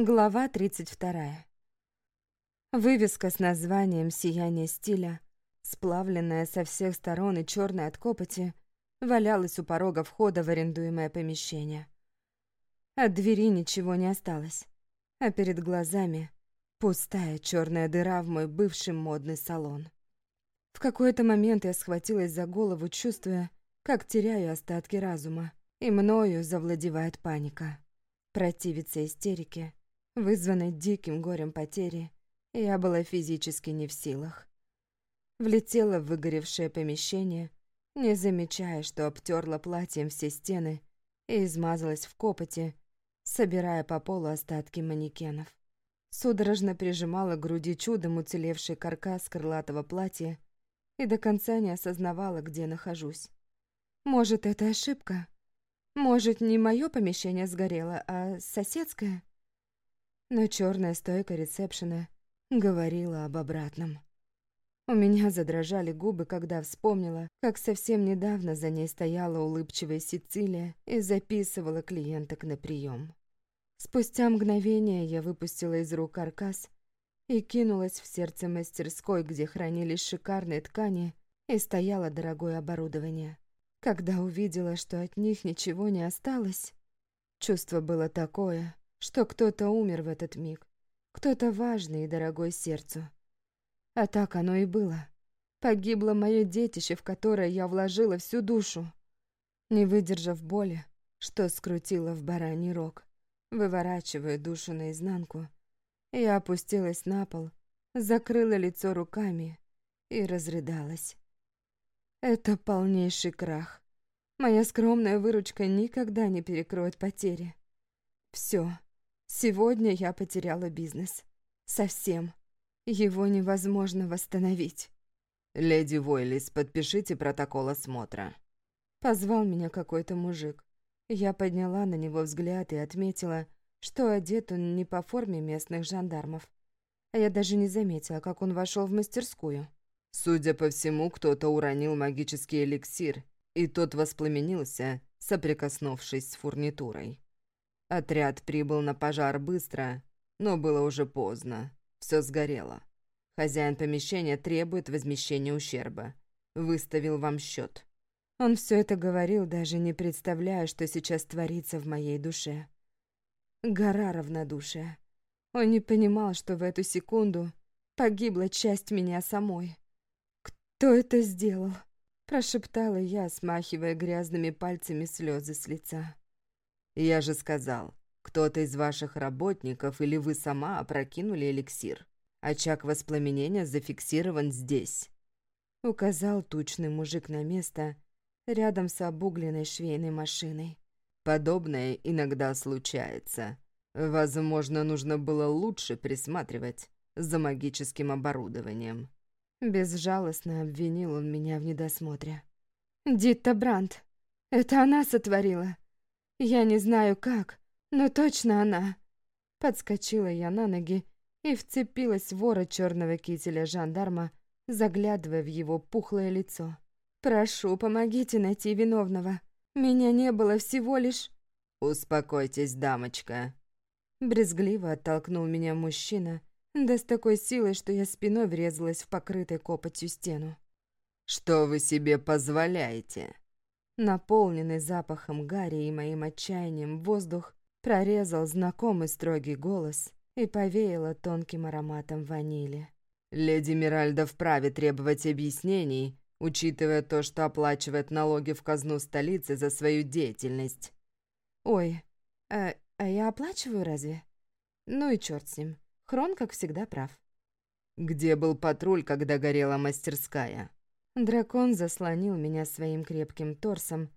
Глава 32. Вывеска с названием «Сияние стиля», сплавленная со всех сторон и черная от копоти, валялась у порога входа в арендуемое помещение. От двери ничего не осталось, а перед глазами пустая черная дыра в мой бывший модный салон. В какой-то момент я схватилась за голову, чувствуя, как теряю остатки разума, и мною завладевает паника. Противиться истерике — вызванной диким горем потери, я была физически не в силах. Влетела в выгоревшее помещение, не замечая, что обтерла платьем все стены и измазалась в копоте, собирая по полу остатки манекенов. Судорожно прижимала к груди чудом уцелевший каркас крылатого платья и до конца не осознавала, где нахожусь. Может, это ошибка? Может, не мое помещение сгорело, а соседское? Но черная стойка ресепшена говорила об обратном. У меня задрожали губы, когда вспомнила, как совсем недавно за ней стояла улыбчивая Сицилия и записывала клиенток на прием. Спустя мгновение я выпустила из рук каркас и кинулась в сердце мастерской, где хранились шикарные ткани и стояло дорогое оборудование. Когда увидела, что от них ничего не осталось, чувство было такое, что кто-то умер в этот миг, кто-то важный и дорогой сердцу. А так оно и было. Погибло мое детище, в которое я вложила всю душу. Не выдержав боли, что скрутила в бараний рог, выворачивая душу наизнанку, я опустилась на пол, закрыла лицо руками и разрыдалась. Это полнейший крах. Моя скромная выручка никогда не перекроет потери. Все, Сегодня я потеряла бизнес. Совсем. Его невозможно восстановить. «Леди Войлис, подпишите протокол осмотра». Позвал меня какой-то мужик. Я подняла на него взгляд и отметила, что одет он не по форме местных жандармов. А я даже не заметила, как он вошел в мастерскую. Судя по всему, кто-то уронил магический эликсир, и тот воспламенился, соприкоснувшись с фурнитурой. Отряд прибыл на пожар быстро, но было уже поздно. Все сгорело. Хозяин помещения требует возмещения ущерба. Выставил вам счет. Он все это говорил, даже не представляя, что сейчас творится в моей душе. Гора равнодушия. Он не понимал, что в эту секунду погибла часть меня самой. «Кто это сделал?» – прошептала я, смахивая грязными пальцами слезы с лица. «Я же сказал, кто-то из ваших работников или вы сама опрокинули эликсир. Очаг воспламенения зафиксирован здесь». Указал тучный мужик на место рядом с обугленной швейной машиной. «Подобное иногда случается. Возможно, нужно было лучше присматривать за магическим оборудованием». Безжалостно обвинил он меня в недосмотре. «Дитта Брандт, это она сотворила. Я не знаю как, но точно она. Подскочила я на ноги и вцепилась в ворот черного кителя жандарма, заглядывая в его пухлое лицо. «Прошу, помогите найти виновного. Меня не было всего лишь...» «Успокойтесь, дамочка». Брезгливо оттолкнул меня мужчина, да с такой силой, что я спиной врезалась в покрытой копотью стену. «Что вы себе позволяете?» Наполненный запахом гари и моим отчаянием воздух прорезал знакомый строгий голос и повеяло тонким ароматом ванили. «Леди Миральда вправе требовать объяснений, учитывая то, что оплачивает налоги в казну столицы за свою деятельность». «Ой, а, а я оплачиваю разве? Ну и черт с ним. Хрон, как всегда, прав». «Где был патруль, когда горела мастерская?» Дракон заслонил меня своим крепким торсом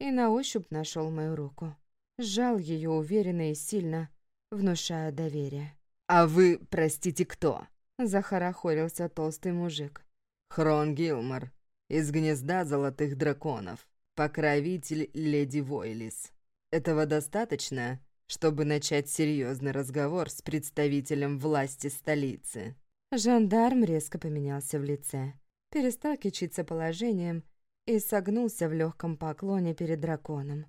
и на ощупь нашел мою руку. Сжал ее уверенно и сильно, внушая доверие. «А вы, простите, кто?» – захорохорился толстый мужик. «Хрон Гилмор, из гнезда золотых драконов, покровитель леди Войлис. Этого достаточно, чтобы начать серьезный разговор с представителем власти столицы?» Жандарм резко поменялся в лице перестал кичиться положением и согнулся в легком поклоне перед драконом.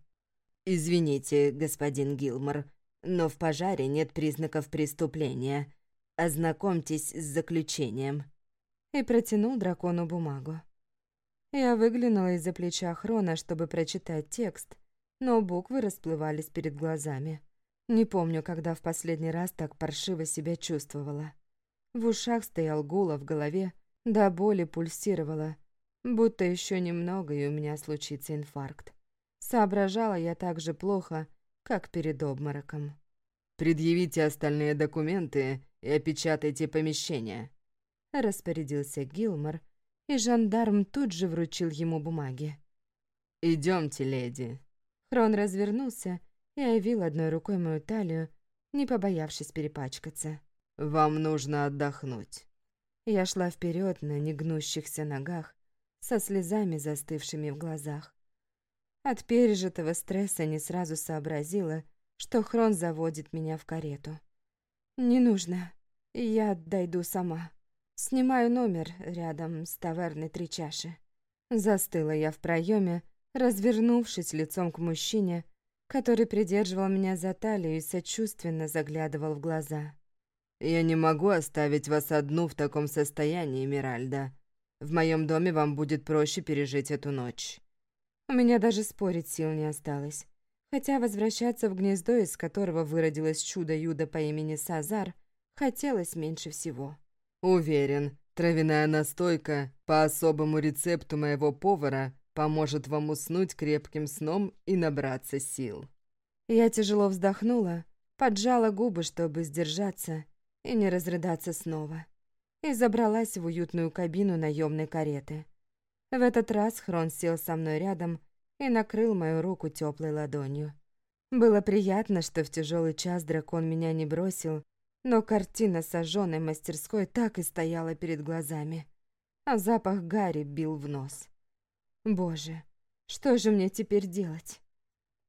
«Извините, господин Гилмор, но в пожаре нет признаков преступления. Ознакомьтесь с заключением». И протянул дракону бумагу. Я выглянула из-за плеча Хрона, чтобы прочитать текст, но буквы расплывались перед глазами. Не помню, когда в последний раз так паршиво себя чувствовала. В ушах стоял гул, а в голове до боли пульсировало, будто еще немного, и у меня случится инфаркт. Соображала я так же плохо, как перед обмороком. «Предъявите остальные документы и опечатайте помещение», — распорядился Гилмор, и жандарм тут же вручил ему бумаги. Идемте, леди». Хрон развернулся и овил одной рукой мою талию, не побоявшись перепачкаться. «Вам нужно отдохнуть». Я шла вперед на негнущихся ногах, со слезами застывшими в глазах. От пережитого стресса не сразу сообразила, что Хрон заводит меня в карету. «Не нужно. Я дойду сама. Снимаю номер рядом с таверной «Три чаши». Застыла я в проеме, развернувшись лицом к мужчине, который придерживал меня за талию и сочувственно заглядывал в глаза. «Я не могу оставить вас одну в таком состоянии, Миральда. В моем доме вам будет проще пережить эту ночь». У меня даже спорить сил не осталось. Хотя возвращаться в гнездо, из которого выродилось чудо-юдо по имени Сазар, хотелось меньше всего. «Уверен, травяная настойка по особому рецепту моего повара поможет вам уснуть крепким сном и набраться сил». Я тяжело вздохнула, поджала губы, чтобы сдержаться и не разрыдаться снова, и забралась в уютную кабину наемной кареты. В этот раз Хрон сел со мной рядом и накрыл мою руку теплой ладонью. Было приятно, что в тяжелый час дракон меня не бросил, но картина сожженной мастерской так и стояла перед глазами, а запах гари бил в нос. Боже, что же мне теперь делать?